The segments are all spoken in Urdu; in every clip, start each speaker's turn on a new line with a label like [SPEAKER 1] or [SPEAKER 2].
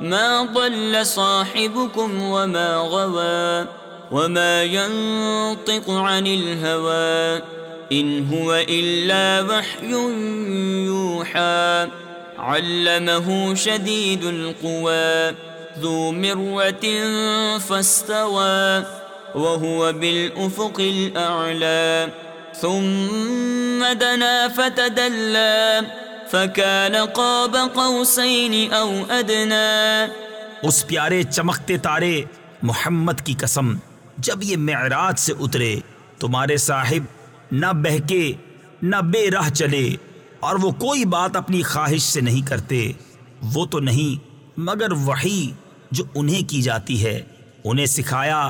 [SPEAKER 1] ما ضل صاحبكم وما غوى وما ينطق عن الهوى ان هو الا وحي يوحى علمه شديد القوى ذو مرة فاستوى وهو بالأفق الأعلى ثم دنا فتدلى
[SPEAKER 2] فكان قاب قوسين او اس پیارے چمکتے تارے محمد کی قسم جب یہ معراج سے اترے تمہارے صاحب نہ بہکے نہ بے رہ چلے اور وہ کوئی بات اپنی خواہش سے نہیں کرتے وہ تو نہیں مگر وہی جو انہیں کی جاتی ہے انہیں سکھایا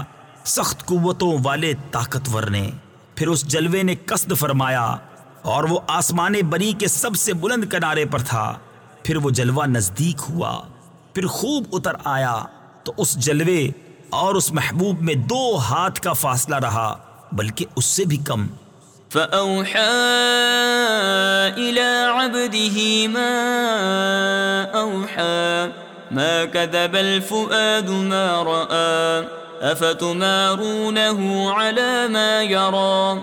[SPEAKER 2] سخت قوتوں والے طاقتور نے پھر اس جلوے نے قصد فرمایا اور وہ آسمان بری کے سب سے بلند کنارے پر تھا پھر وہ جلوہ نزدیک ہوا پھر خوب اتر آیا تو اس جلوے اور اس محبوب میں دو ہاتھ کا فاصلہ رہا بلکہ اس سے بھی کم فأوحا إلى
[SPEAKER 1] عبده ما أوحا ما كذب الفؤاد ما رآ أفتمارونه على ما يرى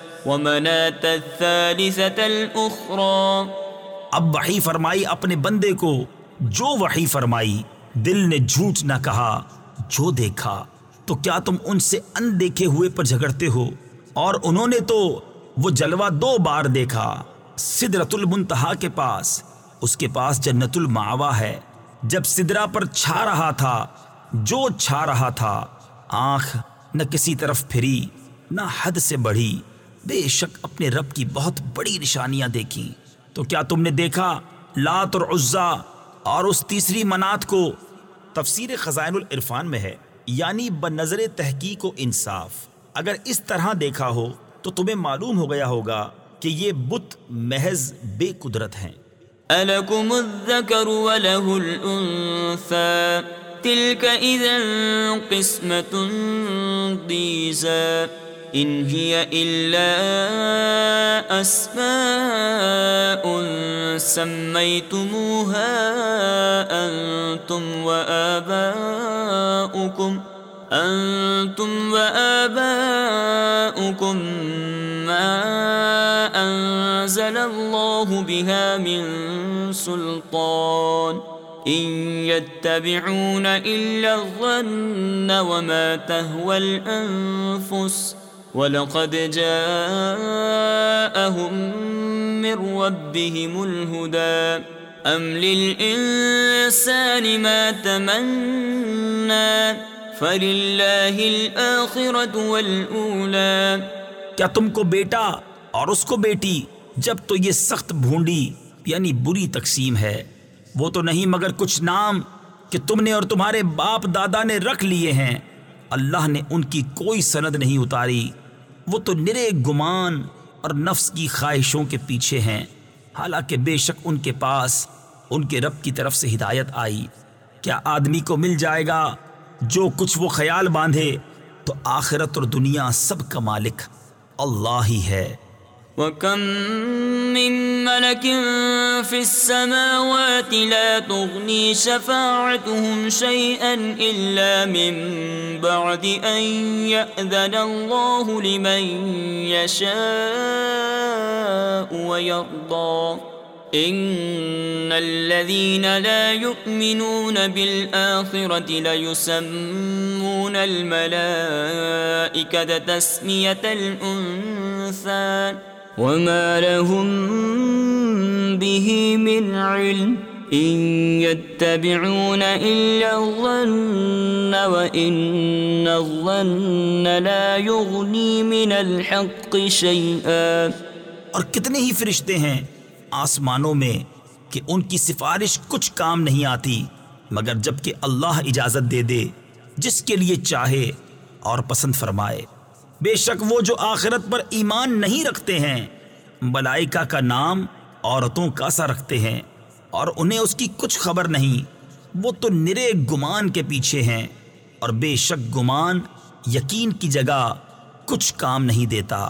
[SPEAKER 1] ومنات
[SPEAKER 2] اب وحی فرمائی اپنے بندے کو جو وحی فرمائی دل نے جھوٹ نہ کہا جو دیکھا تو کیا تم ان سے ان دیکھے ہوئے پر جھگڑتے ہو اور انہوں نے تو وہ جلوہ دو بار دیکھا صدرت المنتہا کے پاس اس کے پاس جنت الماوا ہے جب سدرا پر چھا رہا تھا جو چھا رہا تھا آنکھ نہ کسی طرف پھری نہ حد سے بڑھی بے شک اپنے رب کی بہت بڑی نشانیاں دیکھیں تو کیا تم نے دیکھا لات اور عزا اور اس تیسری منات کو تفسیر خزائن العرفان میں ہے یعنی بنظر تحقیق و انصاف اگر اس طرح دیکھا ہو تو تمہیں معلوم ہو گیا ہوگا کہ یہ بت محض بے قدرت ہیں الکم الذکر اذا
[SPEAKER 1] ان هي الا اسماء سميتموها انتم واباؤكم انتم واباؤكم ما انزل الله بها من سلطان ان يتبعون الا الظن وما تهوى الانفس وَلَقَدْ جَاءَهُمْ مِنْ رَبِّهِمُ الْهُدَى أَمْ لِلْإِنسَانِ مَا تَمَنَّى
[SPEAKER 2] فَلِلَّهِ الْآخِرَةُ وَالْأُولَى کیا تم کو بیٹا اور اس کو بیٹی جب تو یہ سخت بھونڈی یعنی بری تقسیم ہے وہ تو نہیں مگر کچھ نام کہ تم نے اور تمہارے باپ دادا نے رکھ لیے ہیں اللہ نے ان کی کوئی سند نہیں اتاری وہ تو نرے گمان اور نفس کی خواہشوں کے پیچھے ہیں حالانکہ بے شک ان کے پاس ان کے رب کی طرف سے ہدایت آئی کیا آدمی کو مل جائے گا جو کچھ وہ خیال باندھے تو آخرت اور دنیا سب کا مالک اللہ ہی ہے
[SPEAKER 1] وَكَمْ مِنْ مَلَكٍ فِي السَّمَاوَاتِ لَا تُغْنِي شَفَاعَتُهُمْ شَيْئًا إِلَّا مِنْ بَعْدِ أَنْ يَأْذَنَ اللَّهُ لِمَنْ يَشَاءُ وَيَرْضَى إِنَّ الَّذِينَ لَا يُؤْمِنُونَ بِالْآخِرَةِ لَيُسَمُّونَ الْمَلَائِكَةَ تَسْمِيَةَ الْأُنْثَى وما لهم به من علم ان يتبعون الا الظن وان الظن لا يغني من الحق
[SPEAKER 2] شيئا اور کتنے ہی فرشتے ہیں آسمانوں میں کہ ان کی سفارش کچھ کام نہیں آتی مگر جب کہ اللہ اجازت دے دے جس کے لیے چاہے اور پسند فرمائے بے شک وہ جو آخرت پر ایمان نہیں رکھتے ہیں بلائکا کا نام عورتوں کا سا رکھتے ہیں اور انہیں اس کی کچھ خبر نہیں وہ تو نرے گمان کے پیچھے ہیں اور بے شک گمان یقین کی جگہ کچھ کام نہیں دیتا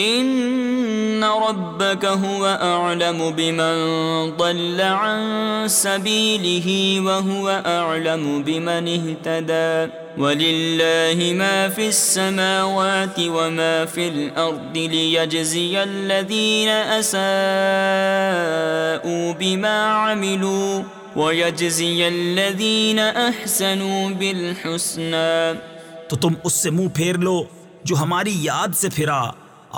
[SPEAKER 1] ان ربك هو اعلم بمن ضل عن سبيله وهو اعلم بمن اهتدى ولله ما في السماوات وما في الارض ليجزي الذين اساءوا بما عملوا
[SPEAKER 2] ويجزي الذين احسنوا بالحسنى تو تم اس سے منہ پھیر لو جو ہماری یاد سے پھرا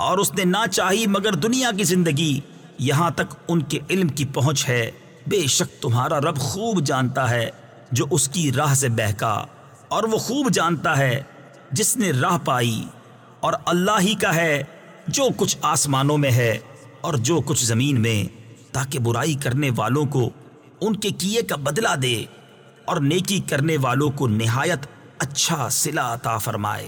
[SPEAKER 2] اور اس نے نہ چاہی مگر دنیا کی زندگی یہاں تک ان کے علم کی پہنچ ہے بے شک تمہارا رب خوب جانتا ہے جو اس کی راہ سے بہکا اور وہ خوب جانتا ہے جس نے راہ پائی اور اللہ ہی کا ہے جو کچھ آسمانوں میں ہے اور جو کچھ زمین میں تاکہ برائی کرنے والوں کو ان کے کیے کا بدلہ دے اور نیکی کرنے والوں کو نہایت اچھا عطا فرمائے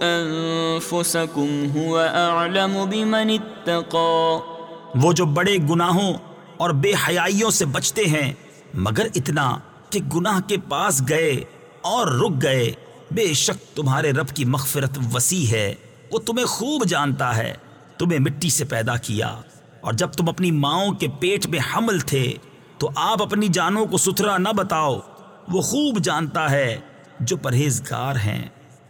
[SPEAKER 2] انفسکم اعلم بمن اتقا وہ جو بڑے گناہوں اور بے حیائیوں سے بچتے ہیں مگر اتنا کہ گناہ کے پاس گئے اور رک گئے بے شک تمہارے رب کی مغفرت وسیع ہے وہ تمہیں خوب جانتا ہے تمہیں مٹی سے پیدا کیا اور جب تم اپنی ماؤں کے پیٹ میں حمل تھے تو آپ اپنی جانوں کو ستھرا نہ بتاؤ وہ خوب جانتا ہے جو پرہیزگار ہیں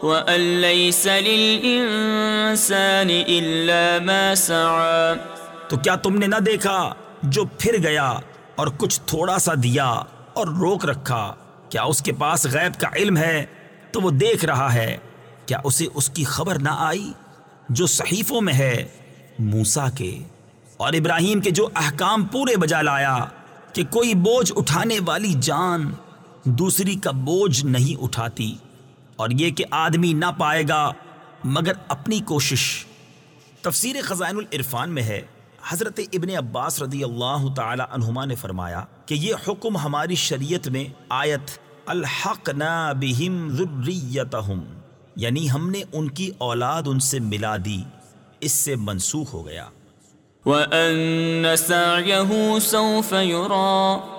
[SPEAKER 1] تو
[SPEAKER 2] کیا تم نے نہ دیکھا جو پھر گیا اور کچھ تھوڑا سا دیا اور روک رکھا کیا اس کے پاس غیب کا علم ہے تو وہ دیکھ رہا ہے کیا اسے اس کی خبر نہ آئی جو صحیفوں میں ہے موسا کے اور ابراہیم کے جو احکام پورے بجا لایا کہ کوئی بوجھ اٹھانے والی جان دوسری کا بوجھ نہیں اٹھاتی اور یہ کہ آدمی نہ پائے گا مگر اپنی کوشش تفسیر خزائن العرفان میں ہے حضرت ابن عباس رضی اللہ تعالی عنہما نے فرمایا کہ یہ حکم ہماری شریعت میں آیت الحق نہ بہم ذریتہم یعنی ہم نے ان کی اولاد ان سے ملا دی اس سے منسوخ ہو گیا
[SPEAKER 1] وَأَنَّ سَعْيَهُ سَوْفَ يُرَا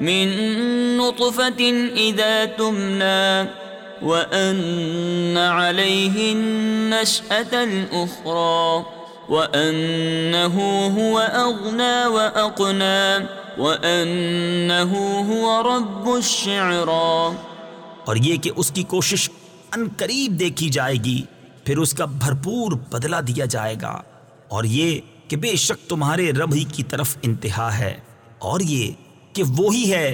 [SPEAKER 1] من نطفة اذا تمنا وان عليه النشأة الاخرى وانه هو اغنى واقنا
[SPEAKER 2] وانه هو رب الشعرا اور یہ کہ اس کی کوشش ان قریب دیکھی جائے گی پھر اس کا بھرپور بدلہ دیا جائے گا اور یہ کہ بے شک تمہارے رب ہی کی طرف انتہا ہے اور یہ کہ وہی ہے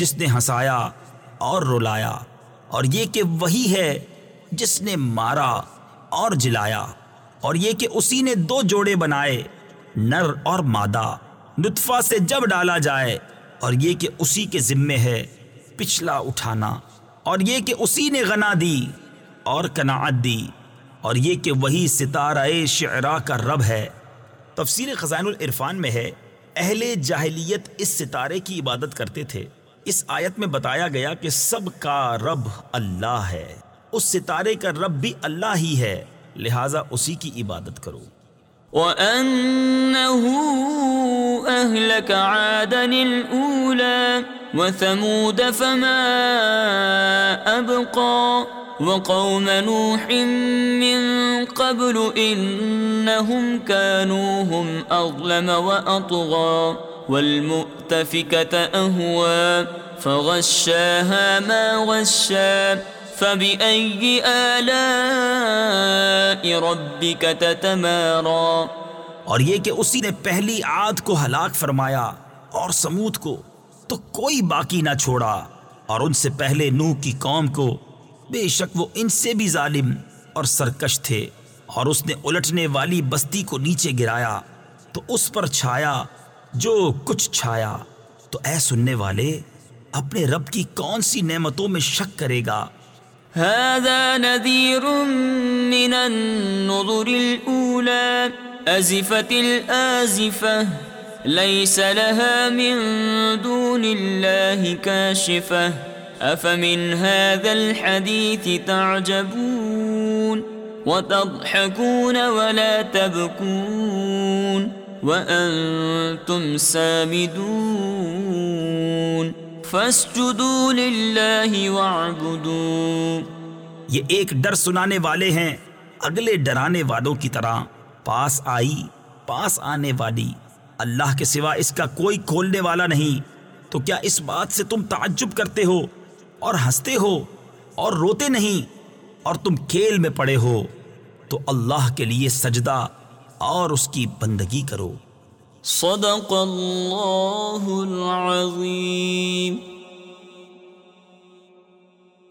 [SPEAKER 2] جس نے ہنسایا اور رلایا اور یہ کہ وہی ہے جس نے مارا اور جلایا اور یہ کہ اسی نے دو جوڑے بنائے نر اور مادہ نطفہ سے جب ڈالا جائے اور یہ کہ اسی کے ذمے ہے پچھلا اٹھانا اور یہ کہ اسی نے غنا دی اور کناعت دی اور یہ کہ وہی ستارہ شعرا کا رب ہے تفسیر خزان العرفان میں ہے اہل جاہلیت اس ستارے کی عبادت کرتے تھے اس آیت میں بتایا گیا کہ سب کا رب اللہ ہے اس ستارے کا رب بھی اللہ ہی ہے لہٰذا اسی کی عبادت کرو
[SPEAKER 1] وَأَنَّهُ أَهْلَكَ عَادًا الْأُولَى وَثَمُودَ فَمَا أَبْقَى وَقَوْمَ نُوحٍ مِّن قَبْلُ إِنَّهُمْ كَانُوا هُمْ أَظْلَمَ وَأَطْغَى وَالْمُؤْتَفِكَةَ أَهْوَى فَغَشَّاهَا مَا غَشَّى
[SPEAKER 2] فبأي آلاء ربك تتمارا اور یہ کہ اسی نے پہلی عاد کو ہلاک فرمایا اور سموت کو تو کوئی باقی نہ چھوڑا اور ان سے پہلے نوح کی قوم کو بے شک وہ ان سے بھی ظالم اور سرکش تھے اور اس نے الٹنے والی بستی کو نیچے گرایا تو اس پر چھایا جو کچھ چھایا تو اے سننے والے اپنے رب کی کون سی نعمتوں میں شک کرے گا هذا نذير من النظر الأولى
[SPEAKER 1] أزفت الآزفة ليس لها من دون الله كاشفة أفمن هذا الحديث تعجبون وتضحكون ولا تبكون وأنتم سامدون
[SPEAKER 2] یہ ایک ڈر سنانے والے ہیں اگلے ڈرانے والوں کی طرح پاس آئی پاس آنے والی اللہ کے سوا اس کا کوئی کھولنے والا نہیں تو کیا اس بات سے تم تعجب کرتے ہو اور ہنستے ہو اور روتے نہیں اور تم کھیل میں پڑے ہو تو اللہ کے لیے سجدہ اور اس کی بندگی کرو صدق اللہ
[SPEAKER 1] العظیم